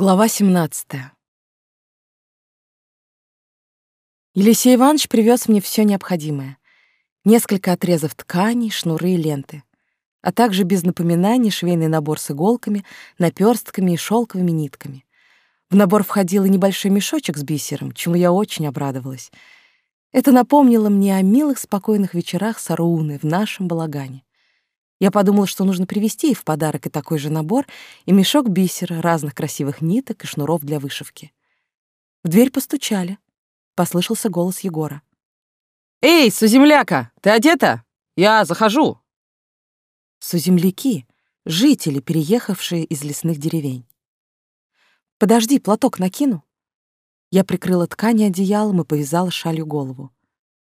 Глава 17. Елисей Иванович привез мне все необходимое. Несколько отрезов ткани, шнуры и ленты, а также без напоминаний швейный набор с иголками, наперстками и шелковыми нитками. В набор входил и небольшой мешочек с бисером, чему я очень обрадовалась. Это напомнило мне о милых спокойных вечерах с Аруны в нашем балагане. Я подумала, что нужно привезти ей в подарок и такой же набор, и мешок бисера, разных красивых ниток и шнуров для вышивки. В дверь постучали. Послышался голос Егора. «Эй, суземляка, ты одета? Я захожу!» Суземляки — жители, переехавшие из лесных деревень. «Подожди, платок накину». Я прикрыла ткань одеялом и повязала шалью голову.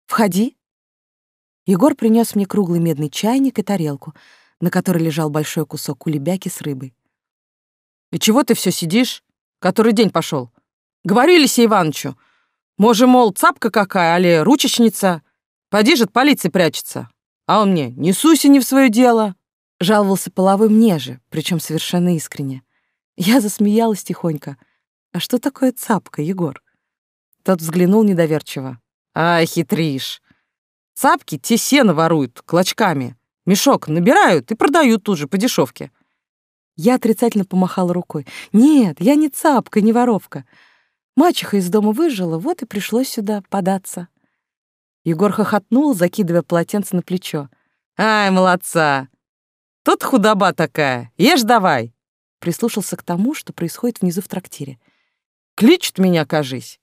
«Входи», Егор принес мне круглый медный чайник и тарелку, на которой лежал большой кусок кулебяки с рыбой. «И чего ты все сидишь? Который день пошел? Говори Елисею Ивановичу. Може, мол, цапка какая, али ручечница. Поди же от полиции прячется. А он мне, не суйся не в свое дело». Жаловался половой мне же, причем совершенно искренне. Я засмеялась тихонько. «А что такое цапка, Егор?» Тот взглянул недоверчиво. «Ай, хитришь. Цапки те сено воруют клочками. Мешок набирают и продают тут же по дешевке. Я отрицательно помахала рукой. Нет, я не цапка, не воровка. Мачеха из дома выжила, вот и пришлось сюда податься. Егор хохотнул, закидывая полотенце на плечо. «Ай, молодца! Тут худоба такая, ешь давай!» Прислушался к тому, что происходит внизу в трактире. «Кличут меня, кажись!»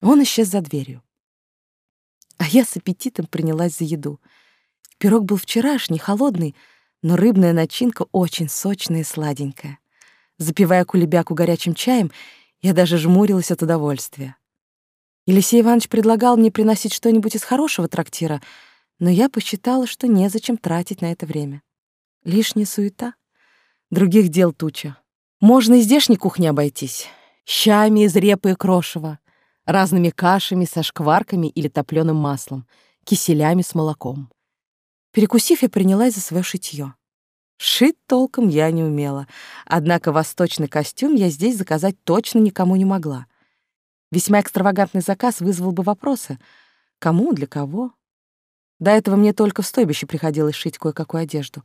Он исчез за дверью. А я с аппетитом принялась за еду. Пирог был вчерашний, холодный, но рыбная начинка очень сочная и сладенькая. Запивая кулебяку горячим чаем, я даже жмурилась от удовольствия. Елисей Иванович предлагал мне приносить что-нибудь из хорошего трактира, но я посчитала, что незачем тратить на это время. Лишняя суета. Других дел туча. Можно и здешней кухней обойтись. Щами из репы и крошева, разными кашами со шкварками или топленым маслом, киселями с молоком. Перекусив, я принялась за свое шитье. Шить толком я не умела, однако восточный костюм я здесь заказать точно никому не могла. Весьма экстравагантный заказ вызвал бы вопросы. Кому, для кого? До этого мне только в стойбище приходилось шить кое-какую одежду.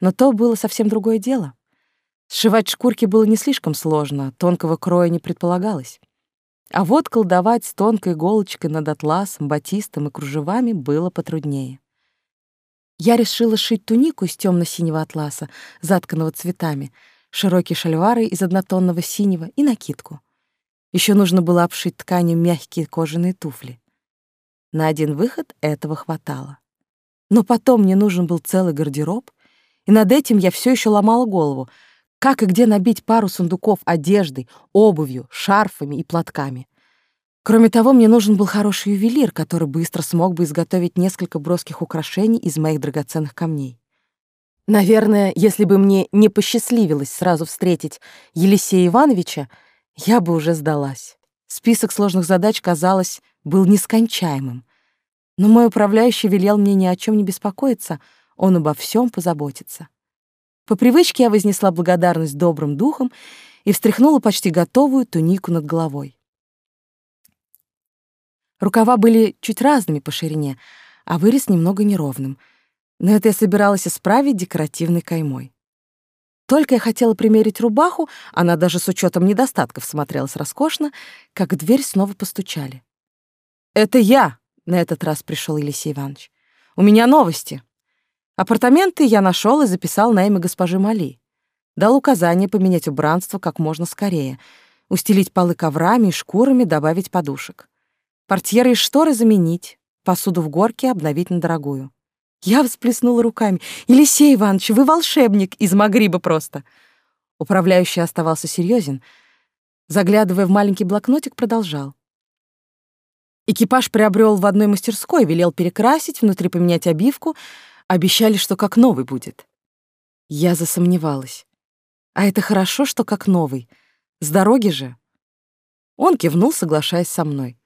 Но то было совсем другое дело. Сшивать шкурки было не слишком сложно, тонкого кроя не предполагалось. А вот колдовать с тонкой иголочкой над атласом, батистом и кружевами было потруднее. Я решила шить тунику из темно-синего атласа, затканного цветами, широкие шальвары из однотонного синего и накидку. Еще нужно было обшить тканью мягкие кожаные туфли. На один выход этого хватало. Но потом мне нужен был целый гардероб, и над этим я все еще ломала голову — как и где набить пару сундуков одеждой, обувью, шарфами и платками? Кроме того, мне нужен был хороший ювелир, который быстро смог бы изготовить несколько броских украшений из моих драгоценных камней. Наверное, если бы мне не посчастливилось сразу встретить Елисея Ивановича, я бы уже сдалась. Список сложных задач, казалось, был нескончаемым. Но мой управляющий велел мне ни о чем не беспокоиться, он обо всем позаботится. По привычке я вознесла благодарность добрым духам и встряхнула почти готовую тунику над головой. Рукава были чуть разными по ширине, а вырез немного неровным, но это я собиралась исправить декоративной каймой. Только я хотела примерить рубаху, она даже с учетом недостатков смотрелась роскошно, как в дверь снова постучали. «Это я!» — на этот раз пришел Елисей Иванович. «У меня новости!» Апартаменты я нашел и записал на имя госпожи Мали. Дал указание поменять убранство как можно скорее, устелить полы коврами и шкурами, добавить подушек. Портьеры и шторы заменить, посуду в горке обновить на дорогую. Я всплеснула руками. «Елисей Иванович, вы волшебник из Магриба просто!» Управляющий оставался серьезен. Заглядывая в маленький блокнотик, продолжал. Экипаж приобрел в одной мастерской, велел перекрасить, внутри поменять обивку — Обещали, что как новый будет. Я засомневалась. А это хорошо, что как новый. С дороги же. Он кивнул, соглашаясь со мной.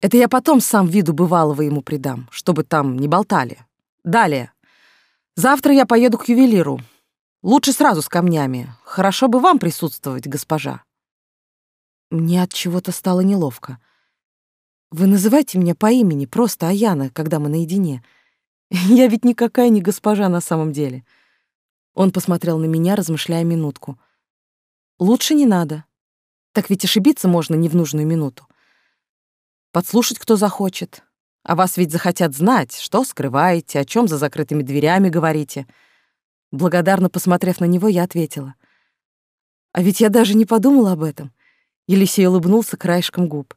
Это я потом сам виду бывалого ему придам, чтобы там не болтали. Далее. Завтра я поеду к ювелиру. Лучше сразу с камнями. Хорошо бы вам присутствовать, госпожа. Мне от чего-то стало неловко. Вы называйте меня по имени, просто Аяна, когда мы наедине. Я ведь никакая не госпожа на самом деле. Он посмотрел на меня, размышляя минутку. Лучше не надо. Так ведь ошибиться можно не в нужную минуту. Подслушать кто захочет. А вас ведь захотят знать, что скрываете, о чем за закрытыми дверями говорите. Благодарно посмотрев на него, я ответила. А ведь я даже не подумала об этом. Елисей улыбнулся краешком губ.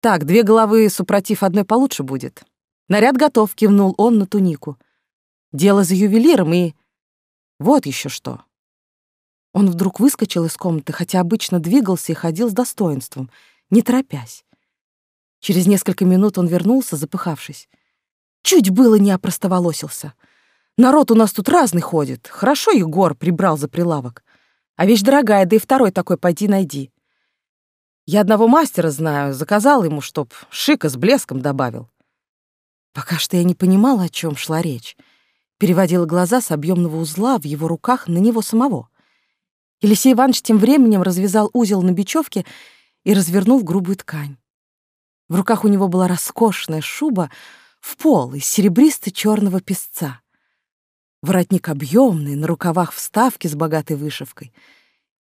Так, две головы супротив одной получше будет. Наряд готов, кивнул он на тунику. Дело за ювелиром и... Вот еще что. Он вдруг выскочил из комнаты, хотя обычно двигался и ходил с достоинством, не торопясь. Через несколько минут он вернулся, запыхавшись. Чуть было не опростоволосился. Народ у нас тут разный ходит. Хорошо Егор прибрал за прилавок. А вещь дорогая, да и второй такой пойди найди. Я одного мастера знаю, заказал ему, чтоб шика с блеском добавил. Пока что я не понимала, о чем шла речь. Переводила глаза с объемного узла в его руках на него самого. Елисей Иванович тем временем развязал узел на бечевке и развернул грубую ткань. В руках у него была роскошная шуба в пол из серебристо-черного песца. Воротник объемный, на рукавах вставки с богатой вышивкой.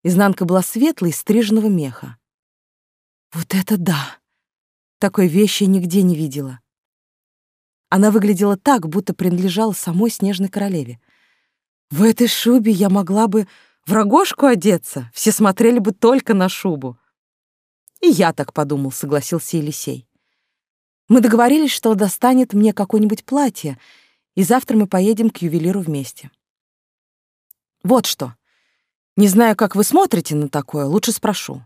Изнанка была светлой, стриженного меха. Вот это да! Такой вещи я нигде не видела. Она выглядела так, будто принадлежала самой снежной королеве. В этой шубе я могла бы в рогожку одеться, все смотрели бы только на шубу. И я так подумал, согласился Елисей. Мы договорились, что достанет мне какое-нибудь платье, и завтра мы поедем к ювелиру вместе. Вот что. Не знаю, как вы смотрите на такое, лучше спрошу.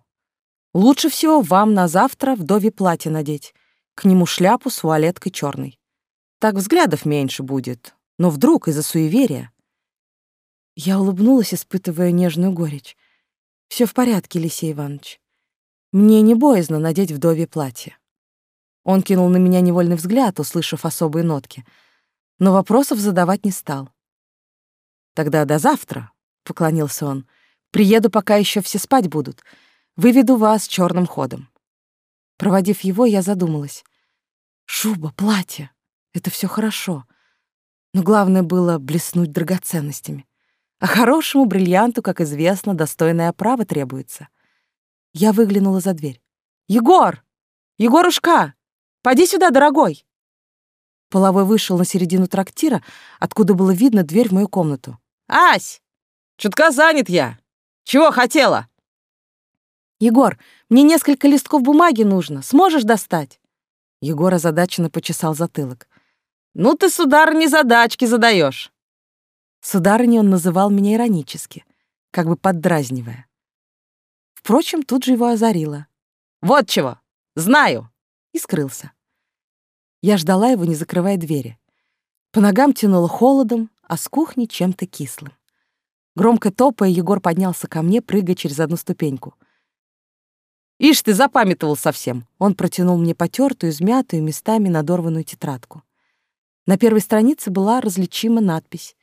Лучше всего вам на завтра вдове платье надеть, к нему шляпу с вуалеткой черной. Так взглядов меньше будет, но вдруг из-за суеверия. Я улыбнулась, испытывая нежную горечь. Все в порядке, Лисей Иванович. Мне не боязно надеть вдовье платье. Он кинул на меня невольный взгляд, услышав особые нотки, но вопросов задавать не стал. «Тогда до завтра», — поклонился он. «Приеду, пока еще все спать будут. Выведу вас черным ходом». Проводив его, я задумалась. Шуба, платье — это все хорошо. Но главное было блеснуть драгоценностями. А хорошему бриллианту, как известно, достойная оправа требуется. Я выглянула за дверь. «Егор! Егорушка! Поди сюда, дорогой!» Половой вышел на середину трактира, откуда было видно дверь в мою комнату. «Ась! Чутка занят я! Чего хотела?» «Егор, мне несколько листков бумаги нужно. Сможешь достать?» Егор озадаченно почесал затылок. «Ну ты, сударыня, задачки задаешь. Сударыней он называл меня иронически, как бы поддразнивая. Впрочем, тут же его озарило. «Вот чего! Знаю!» И скрылся. Я ждала его, не закрывая двери. По ногам тянуло холодом, а с кухни чем-то кислым. Громко топая, Егор поднялся ко мне, прыгая через одну ступеньку. «Ишь ты, запамятовал совсем!» Он протянул мне потертую, измятую, местами надорванную тетрадку. На первой странице была различима надпись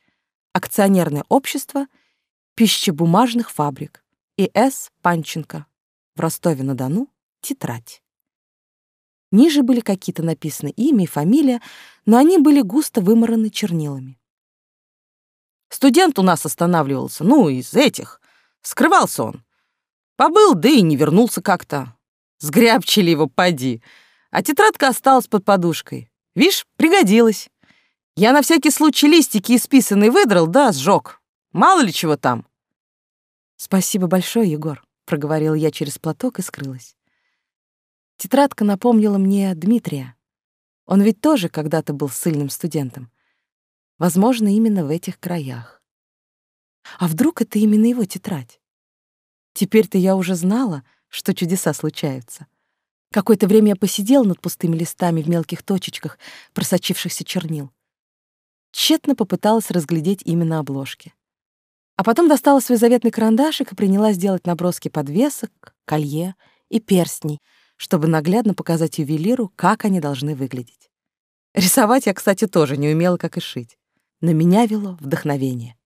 «Акционерное общество пищебумажных фабрик». И С. Панченко. В Ростове-на-Дону. Тетрадь. Ниже были какие-то написаны имя и фамилия, но они были густо вымараны чернилами. Студент у нас останавливался, ну, из этих. Скрывался он. Побыл, да и не вернулся как-то. Сгрябчили его, поди. А тетрадка осталась под подушкой. Вишь, пригодилась. Я на всякий случай листики исписанные выдрал, да сжег. Мало ли чего там. «Спасибо большое, Егор», — проговорила я через платок и скрылась. Тетрадка напомнила мне Дмитрия. Он ведь тоже когда-то был сильным студентом. Возможно, именно в этих краях. А вдруг это именно его тетрадь? Теперь-то я уже знала, что чудеса случаются. Какое-то время я посидела над пустыми листами в мелких точечках просочившихся чернил. Тщетно попыталась разглядеть именно обложки. А потом достала свой заветный карандашик и принялась делать наброски подвесок, колье и перстней, чтобы наглядно показать ювелиру, как они должны выглядеть. Рисовать я, кстати, тоже не умела, как и шить. На меня вело вдохновение.